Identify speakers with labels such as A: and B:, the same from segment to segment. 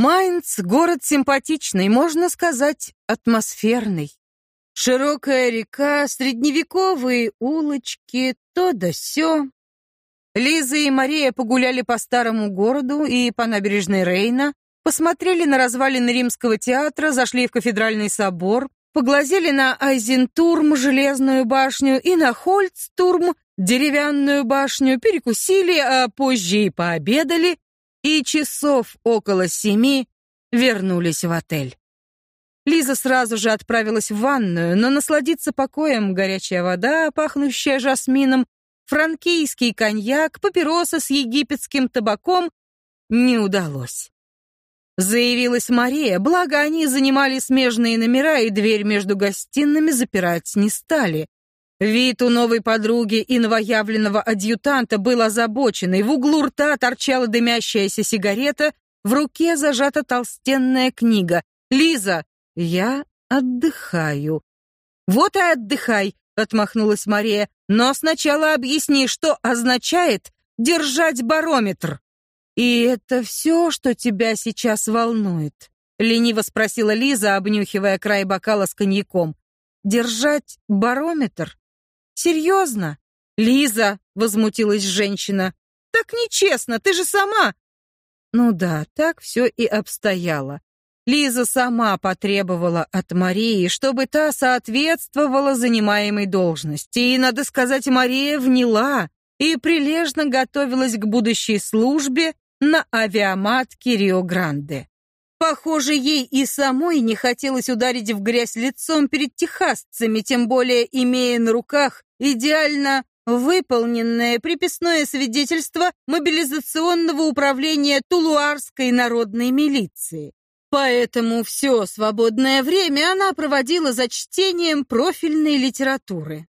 A: Майнц — город симпатичный, можно сказать, атмосферный. Широкая река, средневековые улочки, то да сё. Лиза и Мария погуляли по старому городу и по набережной Рейна, посмотрели на развалины римского театра, зашли в кафедральный собор, поглазели на Айзентурм, железную башню, и на Хольцтурм, деревянную башню, перекусили, а позже и пообедали, и часов около семи вернулись в отель. Лиза сразу же отправилась в ванную, но насладиться покоем горячая вода, пахнущая жасмином, франкийский коньяк, папироса с египетским табаком не удалось. Заявилась Мария, благо они занимали смежные номера и дверь между гостиными запирать не стали. Вид у новой подруги и новоявленного адъютанта был озабоченный. В углу рта торчала дымящаяся сигарета, в руке зажата толстенная книга. «Лиза, я отдыхаю». «Вот и отдыхай», — отмахнулась Мария. Но сначала объясни, что означает держать барометр. И это все, что тебя сейчас волнует, лениво спросила Лиза, обнюхивая край бокала с коньяком. Держать барометр? Серьезно? Лиза, возмутилась женщина. Так нечестно, ты же сама. Ну да, так все и обстояло. Лиза сама потребовала от Марии, чтобы та соответствовала занимаемой должности. И, надо сказать, Мария вняла и прилежно готовилась к будущей службе на авиаматке Рио-Гранде. Похоже, ей и самой не хотелось ударить в грязь лицом перед техасцами, тем более имея на руках идеально выполненное приписное свидетельство мобилизационного управления Тулуарской народной милиции. Поэтому все свободное время она проводила за чтением профильной литературы.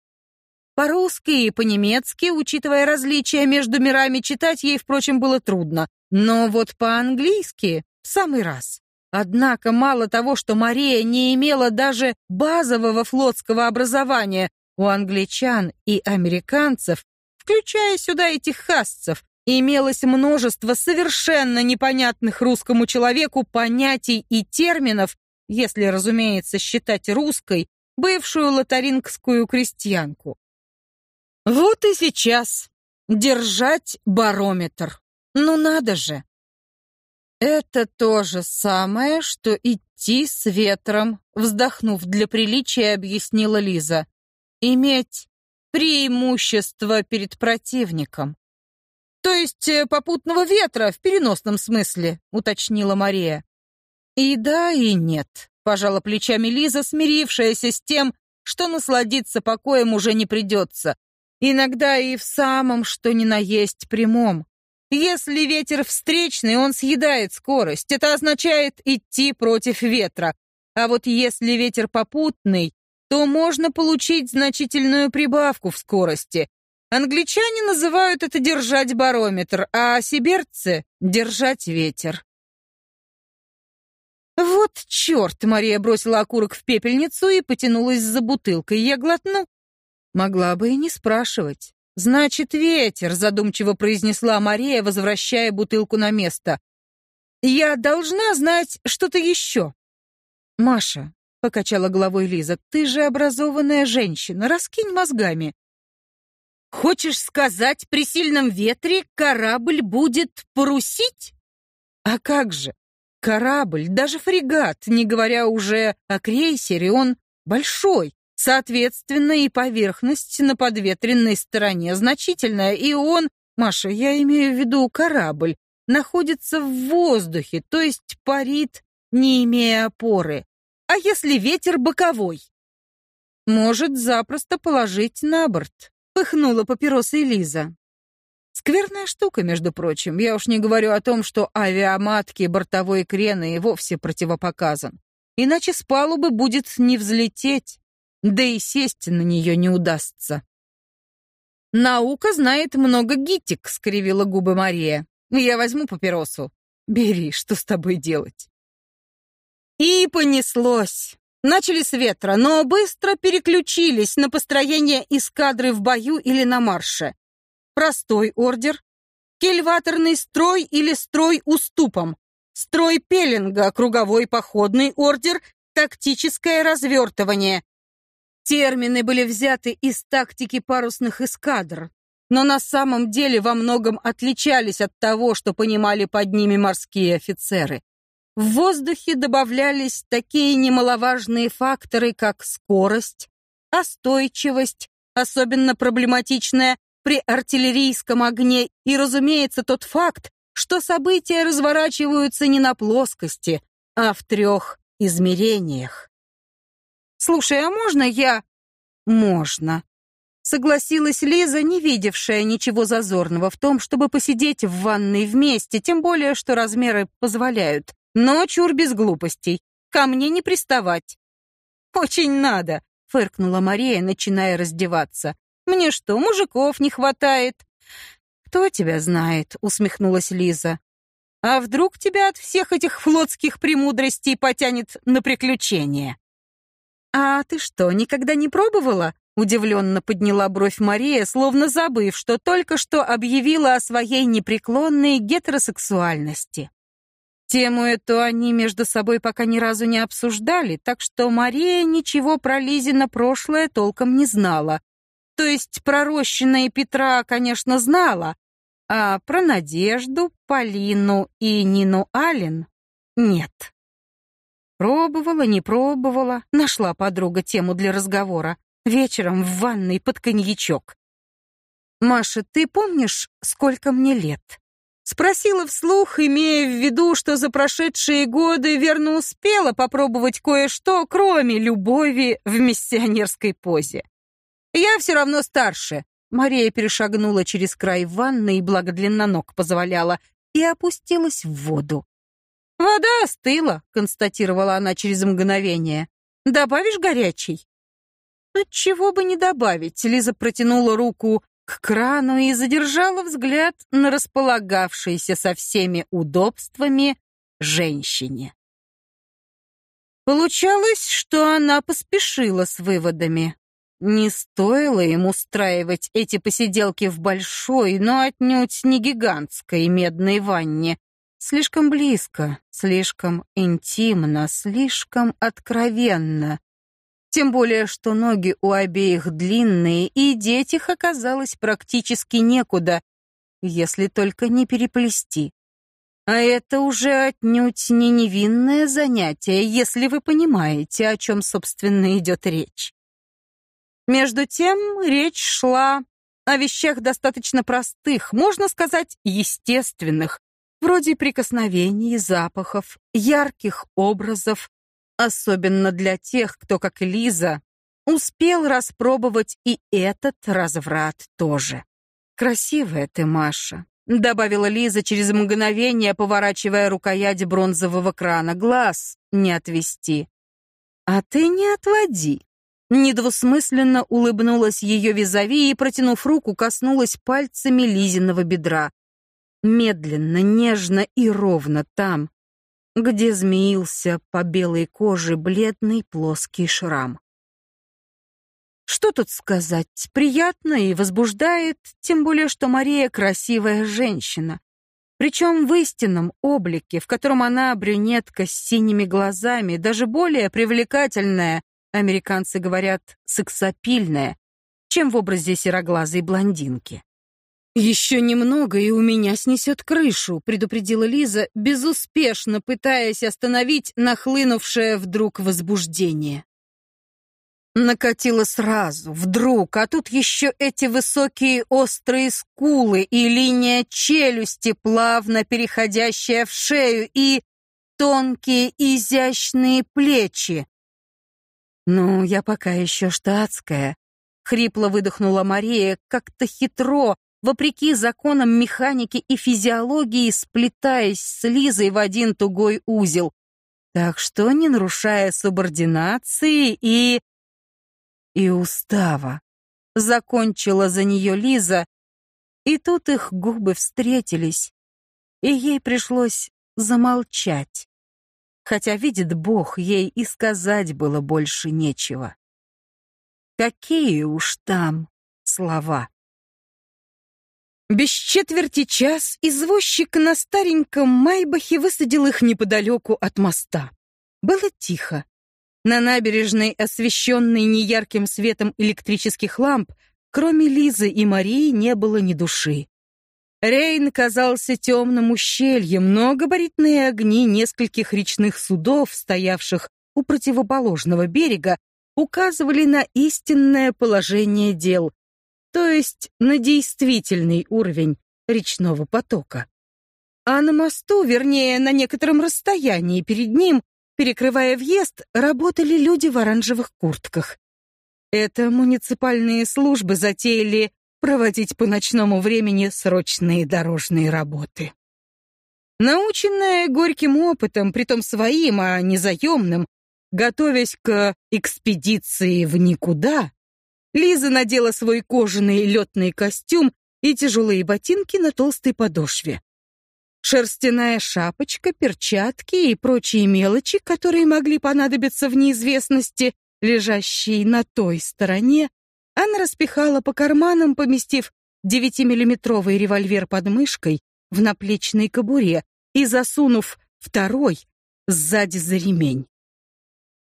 A: По-русски и по-немецки, учитывая различия между мирами, читать ей, впрочем, было трудно. Но вот по-английски в самый раз. Однако мало того, что Мария не имела даже базового флотского образования, у англичан и американцев, включая сюда и техасцев, имелось множество совершенно непонятных русскому человеку понятий и терминов, если, разумеется, считать русской бывшую лотарингскую крестьянку. Вот и сейчас держать барометр. Ну надо же. Это то же самое, что идти с ветром, вздохнув для приличия, объяснила Лиза. Иметь преимущество перед противником. То есть э, попутного ветра в переносном смысле, уточнила Мария. И да, и нет, пожала плечами Лиза, смирившаяся с тем, что насладиться покоем уже не придется. Иногда и в самом, что ни на есть прямом. Если ветер встречный, он съедает скорость. Это означает идти против ветра. А вот если ветер попутный, то можно получить значительную прибавку в скорости. Англичане называют это держать барометр, а сибирцы — держать ветер. Вот черт! Мария бросила окурок в пепельницу и потянулась за бутылкой. Я глотну. Могла бы и не спрашивать. Значит, ветер, задумчиво произнесла Мария, возвращая бутылку на место. Я должна знать что-то еще. Маша, покачала головой Лиза, ты же образованная женщина, раскинь мозгами. Хочешь сказать, при сильном ветре корабль будет парусить? А как же? Корабль, даже фрегат, не говоря уже о крейсере, он большой. Соответственно, и поверхность на подветренной стороне значительная, и он, Маша, я имею в виду корабль, находится в воздухе, то есть парит, не имея опоры. А если ветер боковой? Может запросто положить на борт. Пыхнула папиросой Лиза. Скверная штука, между прочим. Я уж не говорю о том, что авиаматки, бортовой крены и вовсе противопоказан. Иначе с палубы будет не взлететь, да и сесть на нее не удастся. «Наука знает много гитик», — скривила губы Мария. «Я возьму папиросу». «Бери, что с тобой делать?» И понеслось. Начали с ветра, но быстро переключились на построение эскадры в бою или на марше. Простой ордер, кельваторный строй или строй уступом, строй пеленга, круговой походный ордер, тактическое развертывание. Термины были взяты из тактики парусных эскадр, но на самом деле во многом отличались от того, что понимали под ними морские офицеры. В воздухе добавлялись такие немаловажные факторы, как скорость, остойчивость, особенно проблематичная при артиллерийском огне, и, разумеется, тот факт, что события разворачиваются не на плоскости, а в трех измерениях. «Слушай, а можно я...» «Можно», Согласилась Лиза, не видевшая ничего зазорного в том, чтобы посидеть в ванной вместе, тем более, что размеры позволяют. Но чур без глупостей. Ко мне не приставать. «Очень надо», — фыркнула Мария, начиная раздеваться. «Мне что, мужиков не хватает?» «Кто тебя знает?» — усмехнулась Лиза. «А вдруг тебя от всех этих флотских премудростей потянет на приключения?» «А ты что, никогда не пробовала?» Удивленно подняла бровь Мария, словно забыв, что только что объявила о своей непреклонной гетеросексуальности. Тему эту они между собой пока ни разу не обсуждали, так что Мария ничего про Лизина прошлое толком не знала. То есть про Рощина и Петра, конечно, знала, а про Надежду, Полину и Нину Ален нет. Пробовала, не пробовала, нашла подруга тему для разговора. Вечером в ванной под коньячок. «Маша, ты помнишь, сколько мне лет?» Спросила вслух, имея в виду, что за прошедшие годы верно успела попробовать кое-что, кроме любови в миссионерской позе. «Я все равно старше», Мария перешагнула через край ванны и благо длина ног позволяла, и опустилась в воду. «Вода остыла», — констатировала она через мгновение. «Добавишь горячий?» чего бы не добавить, Лиза протянула руку к крану и задержала взгляд на располагавшейся со всеми удобствами женщине. Получалось, что она поспешила с выводами. Не стоило им устраивать эти посиделки в большой, но отнюдь не гигантской медной ванне. Слишком близко, слишком интимно, слишком откровенно. Тем более, что ноги у обеих длинные, и деть их оказалось практически некуда, если только не переплести. А это уже отнюдь не невинное занятие, если вы понимаете, о чем, собственно, идет речь. Между тем, речь шла о вещах достаточно простых, можно сказать, естественных, вроде прикосновений, запахов, ярких образов, Особенно для тех, кто, как Лиза, успел распробовать и этот разврат тоже. «Красивая ты, Маша», — добавила Лиза через мгновение, поворачивая рукоять бронзового крана. «Глаз не отвести». «А ты не отводи». Недвусмысленно улыбнулась ее визави и, протянув руку, коснулась пальцами Лизиного бедра. Медленно, нежно и ровно там, где змеился по белой коже бледный плоский шрам. Что тут сказать? Приятно и возбуждает, тем более, что Мария красивая женщина. Причем в истинном облике, в котором она брюнетка с синими глазами, даже более привлекательная, американцы говорят, сексапильная, чем в образе сероглазой блондинки. «Еще немного, и у меня снесет крышу», — предупредила Лиза, безуспешно пытаясь остановить нахлынувшее вдруг возбуждение. Накатило сразу, вдруг, а тут еще эти высокие острые скулы и линия челюсти, плавно переходящая в шею, и тонкие изящные плечи. «Ну, я пока еще штатская», — хрипло выдохнула Мария, как-то хитро, вопреки законам механики и физиологии, сплетаясь с Лизой в один тугой узел. Так что, не нарушая субординации и... и устава, закончила за нее Лиза, и тут их губы встретились, и ей пришлось замолчать. Хотя, видит Бог, ей и сказать было больше нечего. Какие уж там слова. Без четверти час извозчик на стареньком Майбахе высадил их неподалеку от моста. Было тихо. На набережной, освещенной неярким светом электрических ламп, кроме Лизы и Марии не было ни души. Рейн казался темным ущельем, но габаритные огни нескольких речных судов, стоявших у противоположного берега, указывали на истинное положение дел, то есть на действительный уровень речного потока. А на мосту, вернее, на некотором расстоянии перед ним, перекрывая въезд, работали люди в оранжевых куртках. Это муниципальные службы затеяли проводить по ночному времени срочные дорожные работы. Наученная горьким опытом, притом своим, а не заемным, готовясь к экспедиции в никуда, Лиза надела свой кожаный летный костюм и тяжелые ботинки на толстой подошве. Шерстяная шапочка, перчатки и прочие мелочи, которые могли понадобиться в неизвестности, лежащей на той стороне, она распихала по карманам, поместив девятимиллиметровый револьвер под мышкой в наплечной кобуре и засунув второй сзади за ремень.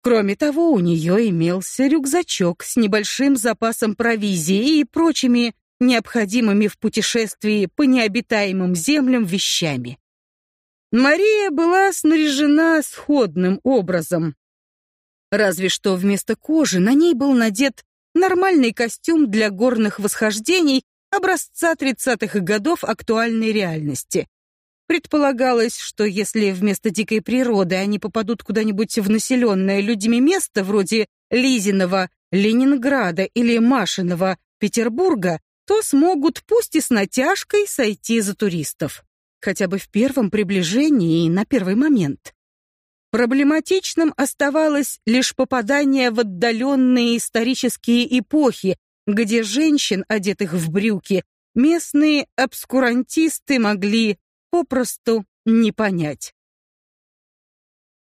A: Кроме того, у нее имелся рюкзачок с небольшим запасом провизии и прочими необходимыми в путешествии по необитаемым землям вещами. Мария была снаряжена сходным образом. Разве что вместо кожи на ней был надет нормальный костюм для горных восхождений образца 30-х годов актуальной реальности. Предполагалось, что если вместо дикой природы они попадут куда-нибудь в населенное людьми место вроде Лизиного Ленинграда или Машиного Петербурга, то смогут пусть и с натяжкой сойти за туристов. Хотя бы в первом приближении и на первый момент. Проблематичным оставалось лишь попадание в отдаленные исторические эпохи, где женщин, одетых в брюки, местные обскурантисты могли попросту не понять.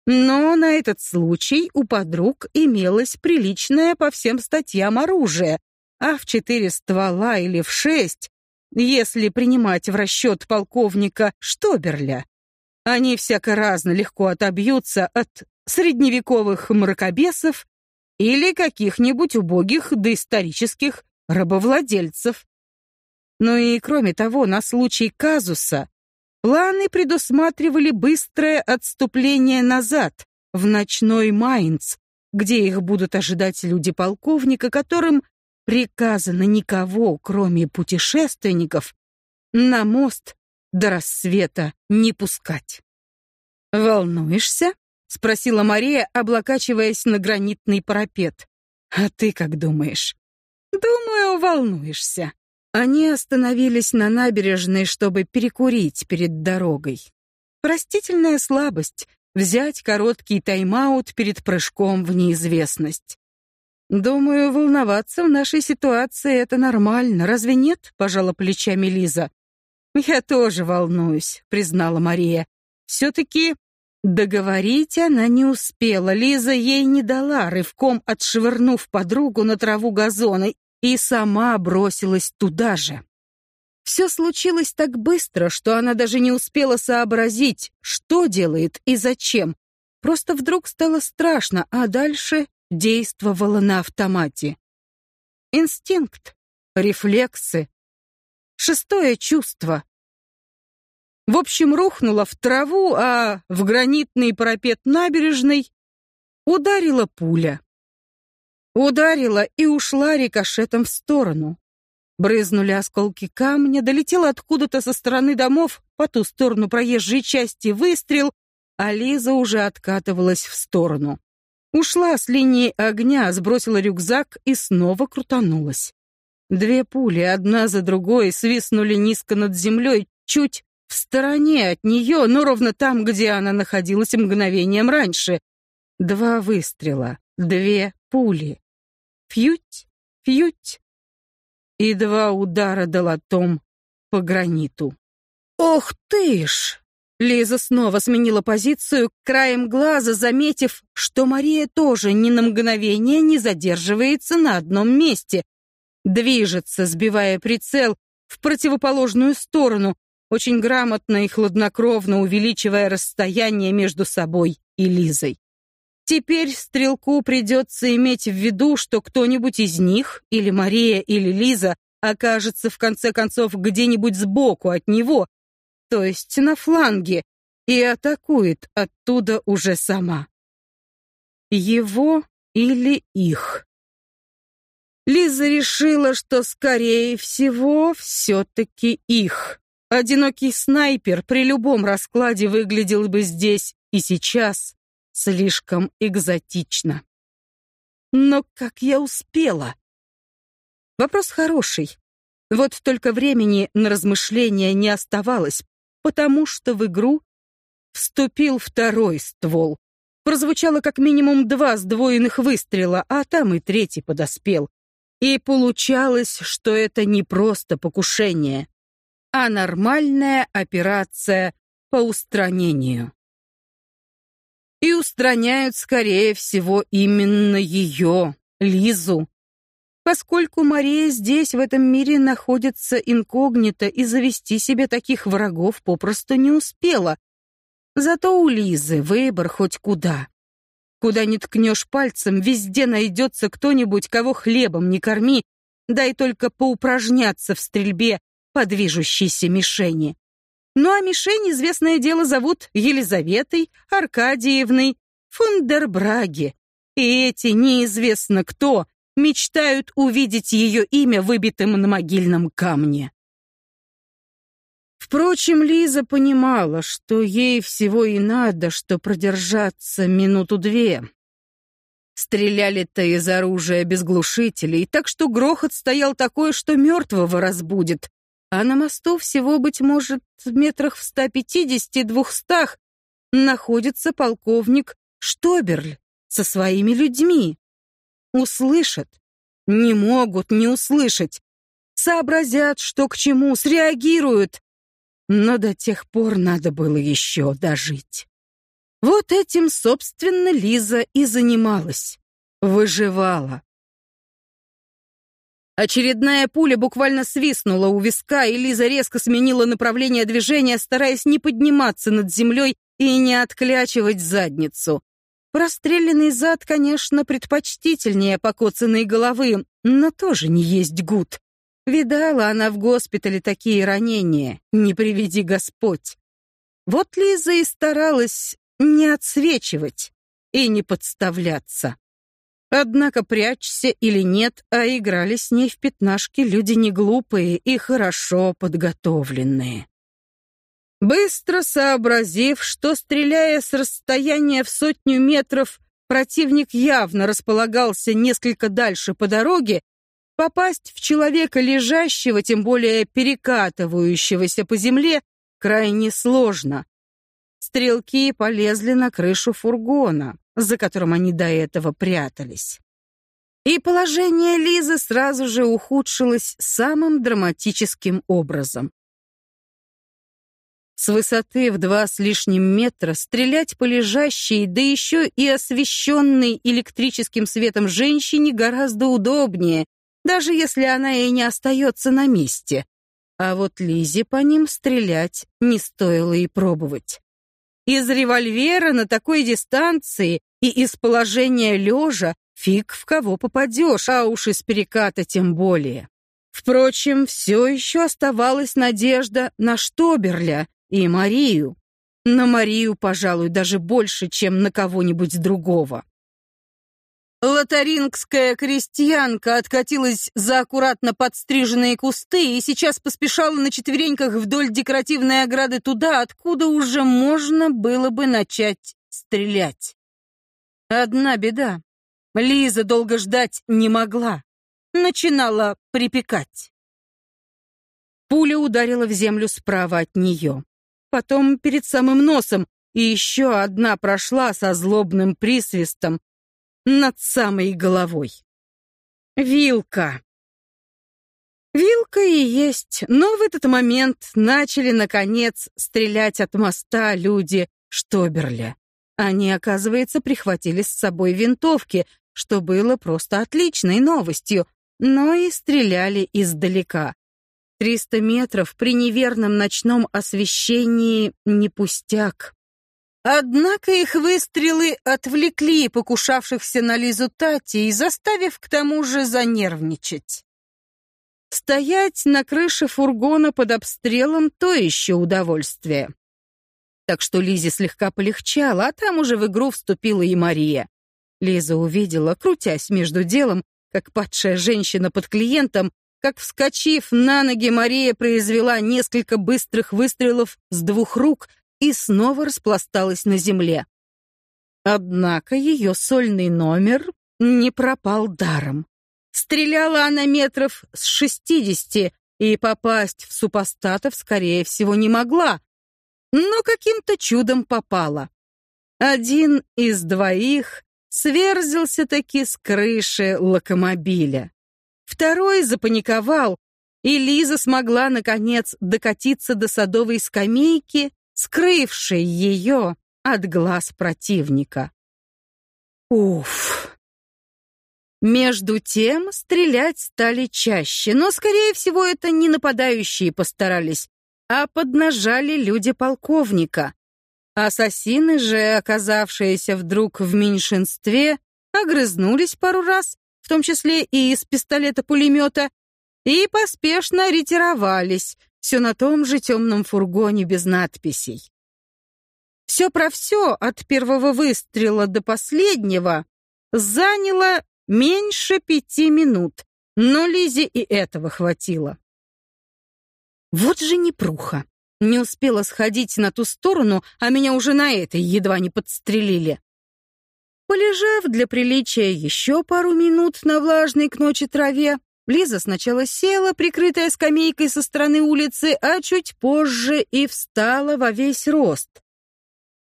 A: Но на этот случай у подруг имелось приличное по всем статьям оружие, а в четыре ствола или в шесть, если принимать в расчет полковника Штоберля. Они всяко разно легко отобьются от средневековых мракобесов или каких-нибудь убогих доисторических рабовладельцев. Ну и кроме того, на случай казуса планы предусматривали быстрое отступление назад, в ночной Майнц, где их будут ожидать люди полковника, которым приказано никого, кроме путешественников, на мост до рассвета не пускать. «Волнуешься?» — спросила Мария, облокачиваясь на гранитный парапет. «А ты как думаешь?» «Думаю, волнуешься». Они остановились на набережной, чтобы перекурить перед дорогой. Простительная слабость — взять короткий тайм-аут перед прыжком в неизвестность. «Думаю, волноваться в нашей ситуации — это нормально, разве нет?» — пожала плечами Лиза. «Я тоже волнуюсь», — признала Мария. «Все-таки договорить она не успела. Лиза ей не дала, рывком отшвырнув подругу на траву газона, и сама бросилась туда же. Все случилось так быстро, что она даже не успела сообразить, что делает и зачем. Просто вдруг стало страшно, а дальше действовала на автомате. Инстинкт, рефлексы, шестое чувство. В общем, рухнула в траву, а в гранитный парапет набережной ударила пуля. Ударила и ушла рикошетом в сторону. Брызнули осколки камня, долетел откуда-то со стороны домов по ту сторону проезжей части выстрел, а Лиза уже откатывалась в сторону. Ушла с линии огня, сбросила рюкзак и снова крутанулась. Две пули, одна за другой, свистнули низко над землей, чуть в стороне от нее, но ровно там, где она находилась мгновением раньше. Два выстрела, две пули. Фьють, фьють. И два удара долотом по граниту. «Ох ты ж!» Лиза снова сменила позицию, краем глаза заметив, что Мария тоже ни на мгновение не задерживается на одном месте, движется, сбивая прицел, в противоположную сторону, очень грамотно и хладнокровно увеличивая расстояние между собой и Лизой. Теперь стрелку придется иметь в виду, что кто-нибудь из них, или Мария, или Лиза, окажется в конце концов где-нибудь сбоку от него, то есть на фланге, и атакует оттуда уже сама. Его или их. Лиза решила, что, скорее всего, все-таки их. Одинокий снайпер при любом раскладе выглядел бы здесь и сейчас слишком экзотично. Но как я успела? Вопрос хороший. Вот только времени на размышления не оставалось, потому что в игру вступил второй ствол. Прозвучало как минимум два сдвоенных выстрела, а там и третий подоспел. И получалось, что это не просто покушение, а нормальная операция по устранению. И устраняют, скорее всего, именно ее, Лизу. Поскольку Мария здесь, в этом мире, находится инкогнито и завести себе таких врагов попросту не успела, Зато у Лизы выбор хоть куда. Куда ни ткнешь пальцем, везде найдется кто-нибудь, кого хлебом не корми, дай только поупражняться в стрельбе по движущейся мишени. Ну а мишень, известное дело, зовут Елизаветой Аркадиевной Фондербраге. И эти неизвестно кто мечтают увидеть ее имя выбитым на могильном камне. Впрочем, Лиза понимала, что ей всего и надо, что продержаться минуту-две. Стреляли-то из оружия без глушителей, так что грохот стоял такой, что мертвого разбудит. А на мосту всего, быть может, в метрах в 150-200 находится полковник Штоберль со своими людьми. Услышат? Не могут не услышать. Сообразят, что к чему, среагируют. Но до тех пор надо было еще дожить. Вот этим, собственно, Лиза и занималась. Выживала. Очередная пуля буквально свистнула у виска, и Лиза резко сменила направление движения, стараясь не подниматься над землей и не отклячивать задницу. Простреленный зад, конечно, предпочтительнее покоцанной головы, но тоже не есть гуд. Видала она в госпитале такие ранения, не приведи Господь. Вот Лиза и старалась не отсвечивать и не подставляться. Однако прячься или нет, а играли с ней в пятнашки люди не глупые и хорошо подготовленные. Быстро сообразив, что, стреляя с расстояния в сотню метров, противник явно располагался несколько дальше по дороге, Попасть в человека лежащего, тем более перекатывающегося по земле, крайне сложно. Стрелки полезли на крышу фургона, за которым они до этого прятались. И положение Лизы сразу же ухудшилось самым драматическим образом. С высоты в два с лишним метра стрелять по лежащей, да еще и освещенной электрическим светом женщине гораздо удобнее, даже если она и не остается на месте. А вот Лизе по ним стрелять не стоило и пробовать. Из револьвера на такой дистанции и из положения лежа фиг в кого попадешь, а уж из переката тем более. Впрочем, все еще оставалась надежда на Штоберля и Марию. На Марию, пожалуй, даже больше, чем на кого-нибудь другого. Лотарингская крестьянка откатилась за аккуратно подстриженные кусты и сейчас поспешала на четвереньках вдоль декоративной ограды туда, откуда уже можно было бы начать стрелять. Одна беда. Лиза долго ждать не могла. Начинала припекать. Пуля ударила в землю справа от нее. Потом перед самым носом, и еще одна прошла со злобным присвистом, над самой головой. Вилка. Вилка и есть, но в этот момент начали, наконец, стрелять от моста люди Штоберля. Они, оказывается, прихватили с собой винтовки, что было просто отличной новостью, но и стреляли издалека. Триста метров при неверном ночном освещении не пустяк. Однако их выстрелы отвлекли покушавшихся на Лизу Тати и заставив к тому же занервничать. Стоять на крыше фургона под обстрелом — то еще удовольствие. Так что Лизе слегка полегчало, а там уже в игру вступила и Мария. Лиза увидела, крутясь между делом, как падшая женщина под клиентом, как, вскочив на ноги, Мария произвела несколько быстрых выстрелов с двух рук и снова распласталась на земле. Однако ее сольный номер не пропал даром. Стреляла она метров с шестидесяти, и попасть в супостатов, скорее всего, не могла, но каким-то чудом попала. Один из двоих сверзился таки с крыши локомобиля. Второй запаниковал, и Лиза смогла, наконец, докатиться до садовой скамейки, скрывшей ее от глаз противника. Уф! Между тем стрелять стали чаще, но, скорее всего, это не нападающие постарались, а поднажали люди полковника. Ассасины же, оказавшиеся вдруг в меньшинстве, огрызнулись пару раз, в том числе и из пистолета-пулемета, и поспешно ретировались, все на том же темном фургоне без надписей. Все про все, от первого выстрела до последнего, заняло Меньше пяти минут, но Лизе и этого хватило. Вот же непруха. Не успела сходить на ту сторону, а меня уже на этой едва не подстрелили. Полежав для приличия еще пару минут на влажной к ночи траве, Лиза сначала села, прикрытая скамейкой со стороны улицы, а чуть позже и встала во весь рост.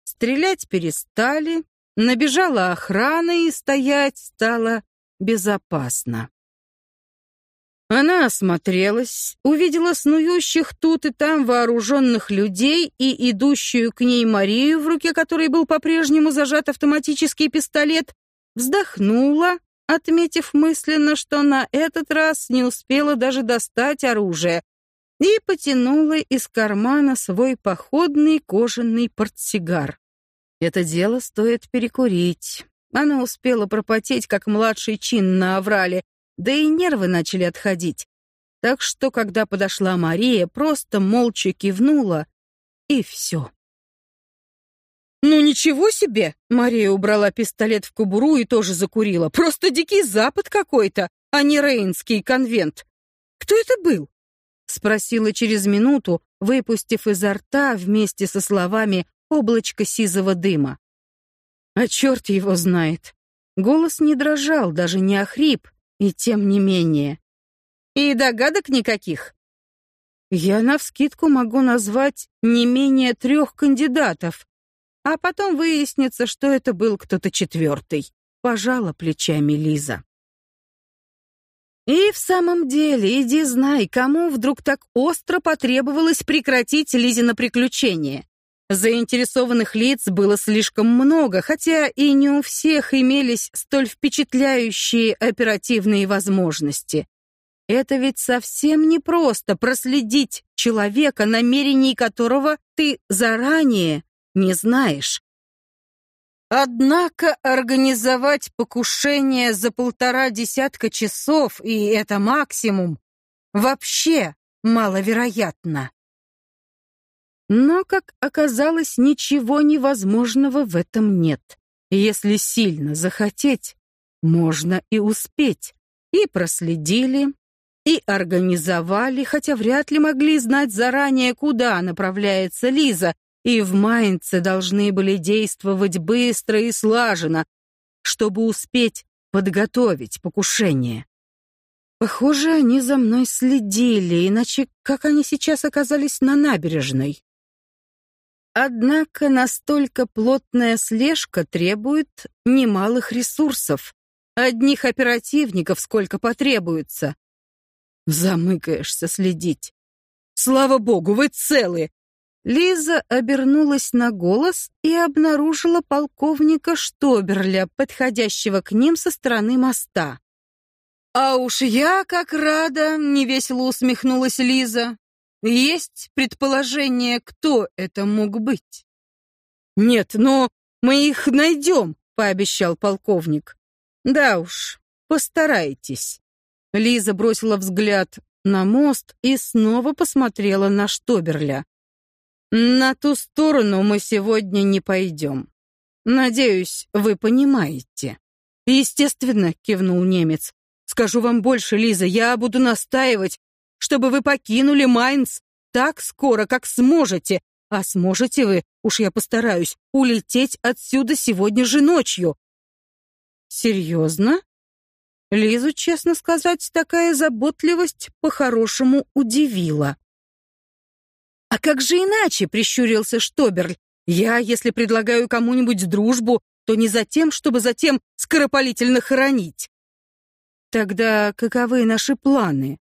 A: Стрелять перестали, набежала охрана и стоять стала безопасно. Она осмотрелась, увидела снующих тут и там вооруженных людей и идущую к ней Марию, в руке которой был по-прежнему зажат автоматический пистолет, вздохнула, отметив мысленно, что на этот раз не успела даже достать оружие, и потянула из кармана свой походный кожаный портсигар. Это дело стоит перекурить. Она успела пропотеть, как младший чин на Аврале, да и нервы начали отходить. Так что, когда подошла Мария, просто молча кивнула, и все. «Ну ничего себе!» Мария убрала пистолет в кобуру и тоже закурила. «Просто дикий запад какой-то, а не Рейнский конвент. Кто это был?» Спросила через минуту, выпустив изо рта вместе со словами облачко сизого дыма. А черт его знает. Голос не дрожал, даже не охрип, и тем не менее. И догадок никаких. Я навскидку могу назвать не менее трех кандидатов, а потом выяснится, что это был кто-то четвертый. Пожала плечами Лиза. И в самом деле, иди знай, кому вдруг так остро потребовалось прекратить Лизино приключение. Заинтересованных лиц было слишком много, хотя и не у всех имелись столь впечатляющие оперативные возможности. Это ведь совсем не просто проследить человека, намерений которого ты заранее не знаешь. Однако организовать покушение за полтора десятка часов, и это максимум, вообще маловероятно. Но, как оказалось, ничего невозможного в этом нет. Если сильно захотеть, можно и успеть. И проследили, и организовали, хотя вряд ли могли знать заранее, куда направляется Лиза, и в Майнце должны были действовать быстро и слаженно, чтобы успеть подготовить покушение. Похоже, они за мной следили, иначе как они сейчас оказались на набережной? Однако настолько плотная слежка требует немалых ресурсов. Одних оперативников сколько потребуется. Замыкаешься следить. Слава богу, вы целы. Лиза обернулась на голос и обнаружила полковника Штоберля, подходящего к ним со стороны моста. А уж я как рада, невесело усмехнулась Лиза. Есть предположение, кто это мог быть? Нет, но мы их найдем, пообещал полковник. Да уж, постарайтесь. Лиза бросила взгляд на мост и снова посмотрела на Штоберля. На ту сторону мы сегодня не пойдем. Надеюсь, вы понимаете. Естественно, кивнул немец. Скажу вам больше, Лиза, я буду настаивать, чтобы вы покинули Майнц так скоро, как сможете. А сможете вы, уж я постараюсь, улететь отсюда сегодня же ночью. Серьезно? Лизу, честно сказать, такая заботливость по-хорошему удивила. «А как же иначе?» — прищурился Штоберль. «Я, если предлагаю кому-нибудь дружбу, то не за тем, чтобы затем скоропалительно хоронить». «Тогда каковы наши планы?»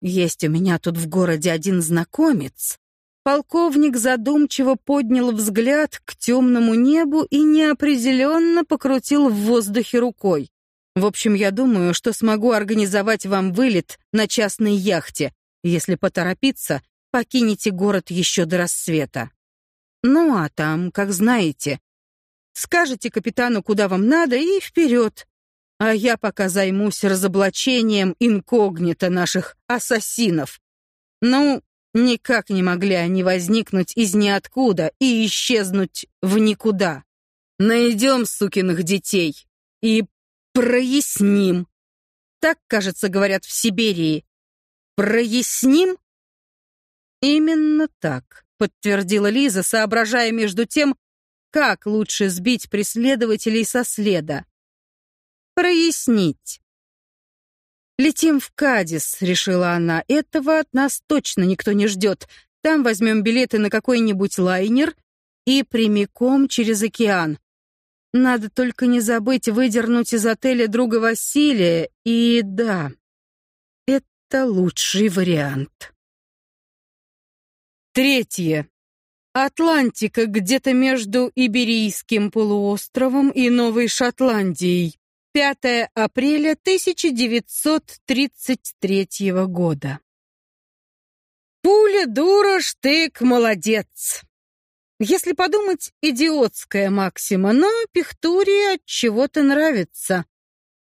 A: «Есть у меня тут в городе один знакомец». Полковник задумчиво поднял взгляд к темному небу и неопределенно покрутил в воздухе рукой. «В общем, я думаю, что смогу организовать вам вылет на частной яхте. Если поторопиться, покинете город еще до рассвета. Ну а там, как знаете, скажете капитану, куда вам надо, и вперед. А я пока займусь разоблачением инкогнито наших ассасинов. Ну, никак не могли они возникнуть из ниоткуда и исчезнуть в никуда. Найдем сукиных детей и проясним. Так, кажется, говорят в Сибири. Проясним? Именно так, подтвердила Лиза, соображая между тем, как лучше сбить преследователей со следа. Прояснить. Летим в Кадис, решила она. Этого от нас точно никто не ждет. Там возьмем билеты на какой-нибудь лайнер и прямиком через океан. Надо только не забыть выдернуть из отеля друга Василия, и да, это лучший вариант. Третье. Атлантика где-то между Иберийским полуостровом и Новой Шотландией. 5 апреля 1933 года. Пуля, дура, штык, молодец. Если подумать, идиотская максима, но Пихтуре от чего-то нравится.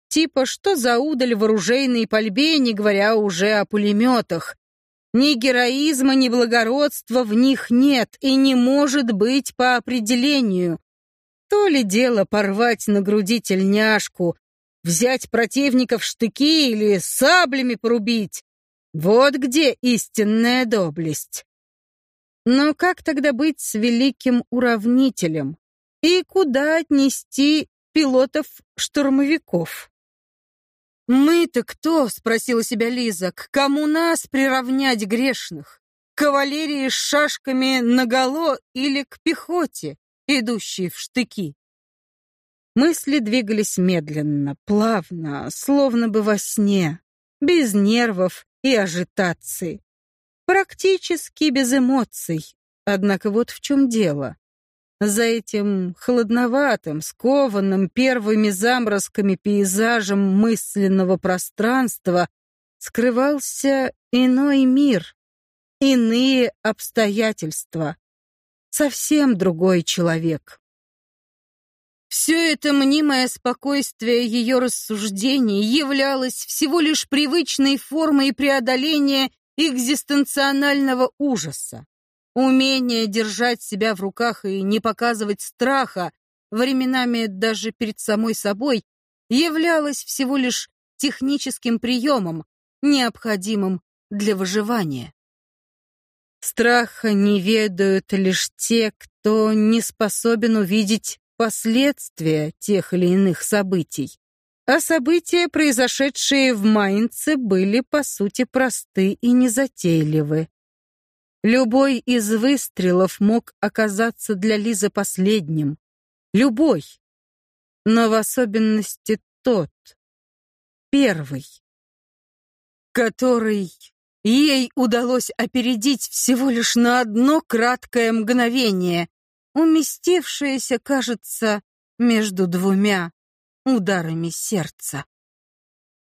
A: Типа, что за удаль в оружейной пальбе, не говоря уже о пулеметах. Ни героизма, ни благородства в них нет и не может быть по определению. То ли дело порвать на груди тельняшку, взять противника в штыки или саблями порубить. Вот где истинная доблесть. Но как тогда быть с великим уравнителем? И куда отнести пилотов-штурмовиков? «Мы-то кто?» — спросила себя Лиза. «К кому нас приравнять грешных? К кавалерии с шашками наголо или к пехоте, идущей в штыки?» Мысли двигались медленно, плавно, словно бы во сне, без нервов и ажитации. Практически без эмоций. Однако вот в чем дело. За этим холодноватым, скованным первыми заморозками пейзажем мысленного пространства скрывался иной мир, иные обстоятельства, совсем другой человек. Все это мнимое спокойствие ее рассуждений являлось всего лишь привычной формой преодоления экзистенционального ужаса. Умение держать себя в руках и не показывать страха, временами даже перед самой собой, являлось всего лишь техническим приемом, необходимым для выживания. Страха не ведают лишь те, кто не способен увидеть последствия тех или иных событий. А события, произошедшие в Майнце, были, по сути, просты и незатейливы. Любой из выстрелов мог оказаться для Лизы последним. Любой. Но в особенности тот, первый, который ей удалось опередить всего лишь на одно краткое мгновение, уместившееся, кажется, между двумя ударами сердца.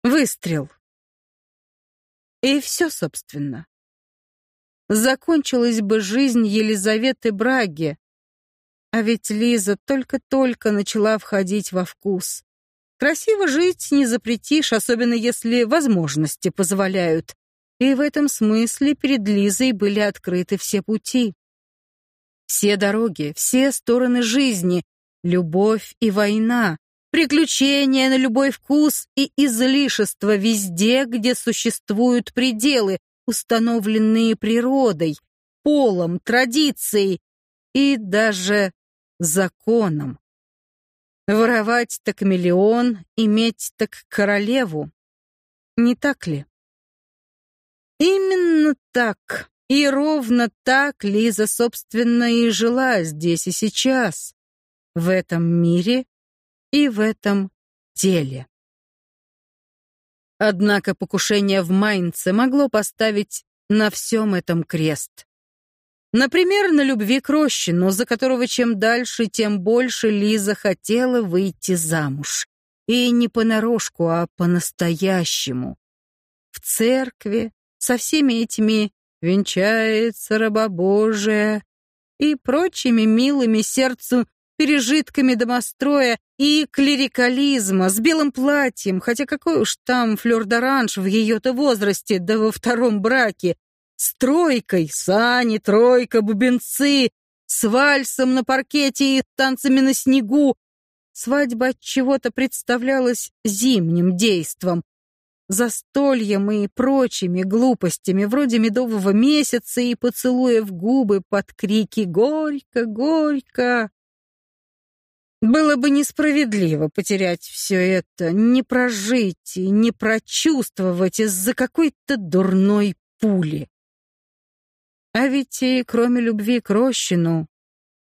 A: Выстрел. И все, собственно. Закончилась бы жизнь Елизаветы Браги, а ведь Лиза только-только начала входить во вкус. Красиво жить не запретишь, особенно если возможности позволяют. И в этом смысле перед Лизой были открыты все пути. Все дороги, все стороны жизни, любовь и война, приключения на любой вкус и излишество везде, где существуют пределы, установленные природой, полом, традицией и даже законом. Воровать так миллион, иметь так королеву. Не так ли? Именно так. И ровно так Лиза, собственно, и жила здесь и сейчас, в этом мире и в этом теле. Однако покушение в Майнце могло поставить на всем этом крест. Например, на любви к Рощину, за которого чем дальше, тем больше Лиза хотела выйти замуж. И не понарошку, а по-настоящему. В церкви, со всеми этими «венчается раба Божия» и прочими милыми сердцу пережитками домостроя и клерикализма, с белым платьем, хотя какой уж там флёр-д'оранж в ее-то возрасте, да во втором браке, с тройкой, сани, тройка, бубенцы, с вальсом на паркете и танцами на снегу. Свадьба от чего-то представлялась зимним действом, застольем и прочими глупостями, вроде медового месяца и поцелуя в губы под крики «Горько, горько!». Было бы несправедливо потерять все это, не прожить и не прочувствовать из-за какой-то дурной пули. А ведь и кроме любви к Рощину,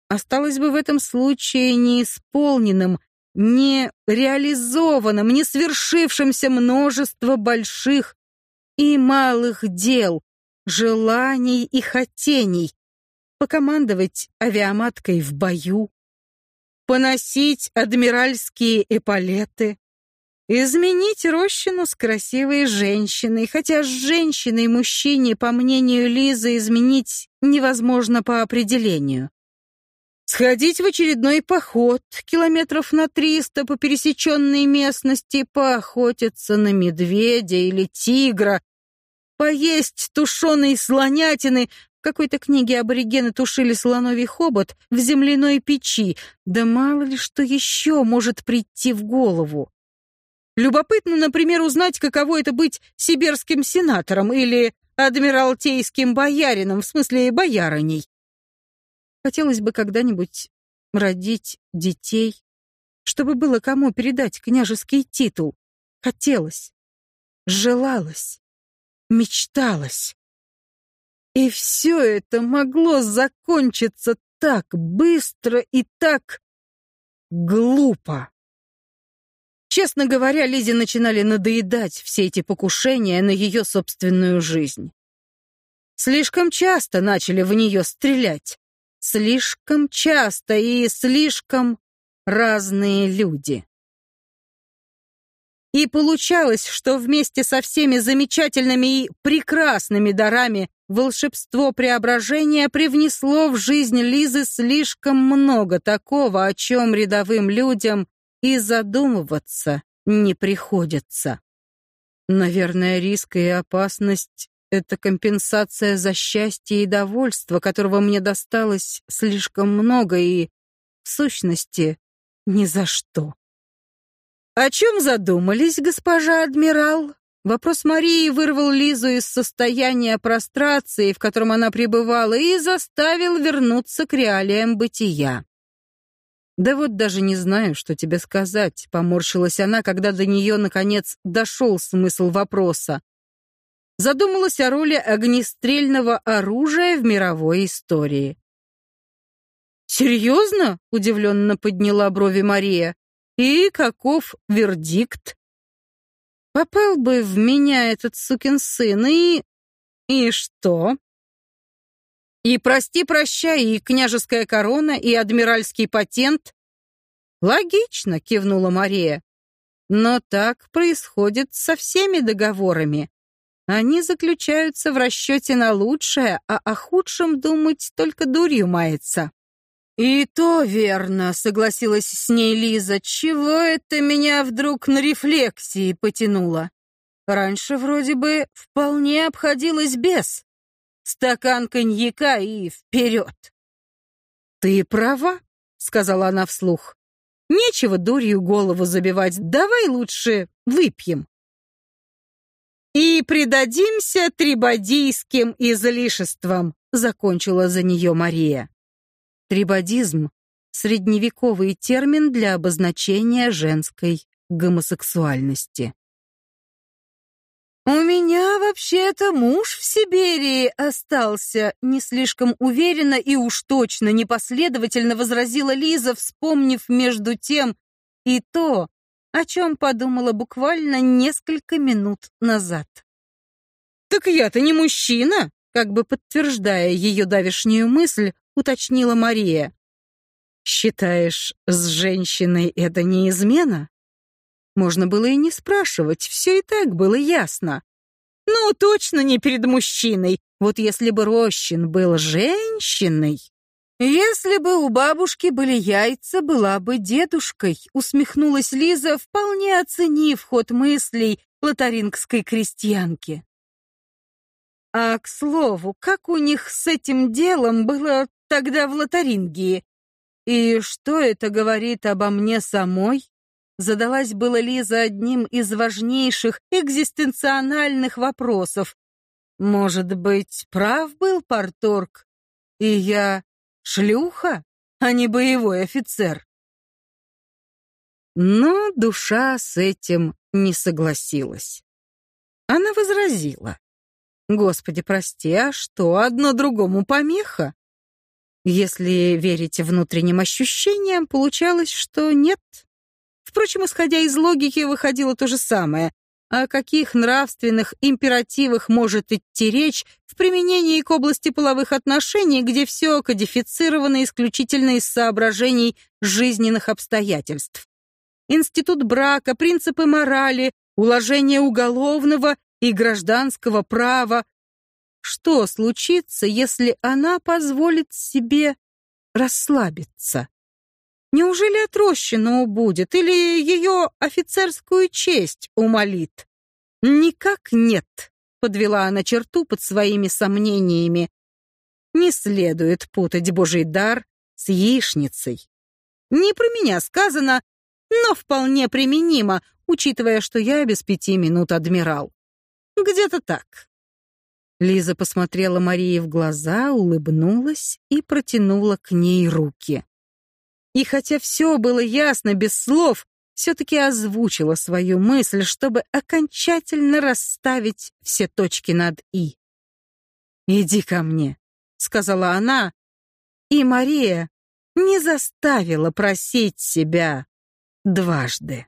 A: осталось бы в этом случае неисполненным, не реализованным, не свершившимся множество больших и малых дел, желаний и хотений, покомандовать авиаматкой в бою, поносить адмиральские эполеты, Изменить Рощину с красивой женщиной, хотя с женщиной мужчине, по мнению Лизы, изменить невозможно по определению. Сходить в очередной поход, километров на триста по пересеченной местности, поохотиться на медведя или тигра, поесть тушеной слонятины, в какой-то книге аборигены тушили слоновий хобот в земляной печи, да мало ли что еще может прийти в голову. Любопытно, например, узнать, каково это быть сибирским сенатором или адмиралтейским боярином, в смысле боярыней. Хотелось бы когда-нибудь родить детей, чтобы было кому передать княжеский титул. Хотелось, желалось, мечталось. И все это могло закончиться так быстро и так глупо. Честно говоря, Лизе начинали надоедать все эти покушения на ее собственную жизнь. Слишком часто начали в нее стрелять. Слишком часто и слишком разные люди. И получалось, что вместе со всеми замечательными и прекрасными дарами волшебство преображения привнесло в жизнь Лизы слишком много такого, о чем рядовым людям и задумываться не приходится. Наверное, риск и опасность — это компенсация за счастье и довольство, которого мне досталось слишком много и, в сущности, ни за что. «О чем задумались, госпожа адмирал?» Вопрос Марии вырвал Лизу из состояния прострации, в котором она пребывала, и заставил вернуться к реалиям бытия. «Да вот даже не знаю, что тебе сказать», — поморщилась она, когда до нее, наконец, дошел смысл вопроса. Задумалась о роли огнестрельного оружия в мировой истории. «Серьезно?» — удивленно подняла брови Мария. «И каков вердикт?» «Попал бы в меня этот сукин сын, и...» «И что?» И прости-прощай, и княжеская корона, и адмиральский патент. Логично, кивнула Мария. Но так происходит со всеми договорами. Они заключаются в расчете на лучшее, а о худшем думать только дурью мается. «И то верно», — согласилась с ней Лиза. «Чего это меня вдруг на рефлексии потянуло? Раньше вроде бы вполне обходилось без. Стакан коньяка и вперед». «Ты права», — сказала она вслух. «Нечего дурью голову забивать, давай лучше выпьем». «И предадимся трибадийским излишествам», — закончила за нее Мария. Трибадизм — средневековый термин для обозначения женской гомосексуальности. «У меня вообще-то муж в Сибири остался», не слишком уверенно и уж точно непоследовательно возразила Лиза, вспомнив между тем и то, о чем подумала буквально несколько минут назад. «Так я-то не мужчина», как бы подтверждая ее давешнюю мысль, уточнила Мария. «Считаешь, с женщиной это не измена?» Можно было и не спрашивать, все и так было ясно. Ну, точно не перед мужчиной. Вот если бы Рощин был женщиной... Если бы у бабушки были яйца, была бы дедушкой, усмехнулась Лиза, вполне оценив ход мыслей лотарингской крестьянки. А, к слову, как у них с этим делом было тогда в Лотарингии? И что это говорит обо мне самой? Задалась была Лиза одним из важнейших экзистенциональных вопросов. Может быть, прав был Парторг, и я шлюха, а не боевой офицер? Но душа с этим не согласилась. Она возразила. Господи, прости, а что, одно другому помеха? Если верить внутренним ощущениям, получалось, что нет. Впрочем, исходя из логики, выходило то же самое. О каких нравственных императивах может идти речь в применении к области половых отношений, где все кодифицировано исключительно из соображений жизненных обстоятельств? Институт брака, принципы морали, уложения уголовного и гражданского права. Что случится, если она позволит себе расслабиться? Неужели отрощена убудет или ее офицерскую честь умолит? Никак нет, подвела она черту под своими сомнениями. Не следует путать Божий дар с яичницей. Не про меня сказано, но вполне применимо, учитывая, что я без пяти минут адмирал. Где-то так. Лиза посмотрела Марии в глаза, улыбнулась и протянула к ней руки. И хотя все было ясно без слов, все-таки озвучила свою мысль, чтобы окончательно расставить все точки над «и». «Иди ко мне», — сказала она, и Мария не заставила просить себя дважды.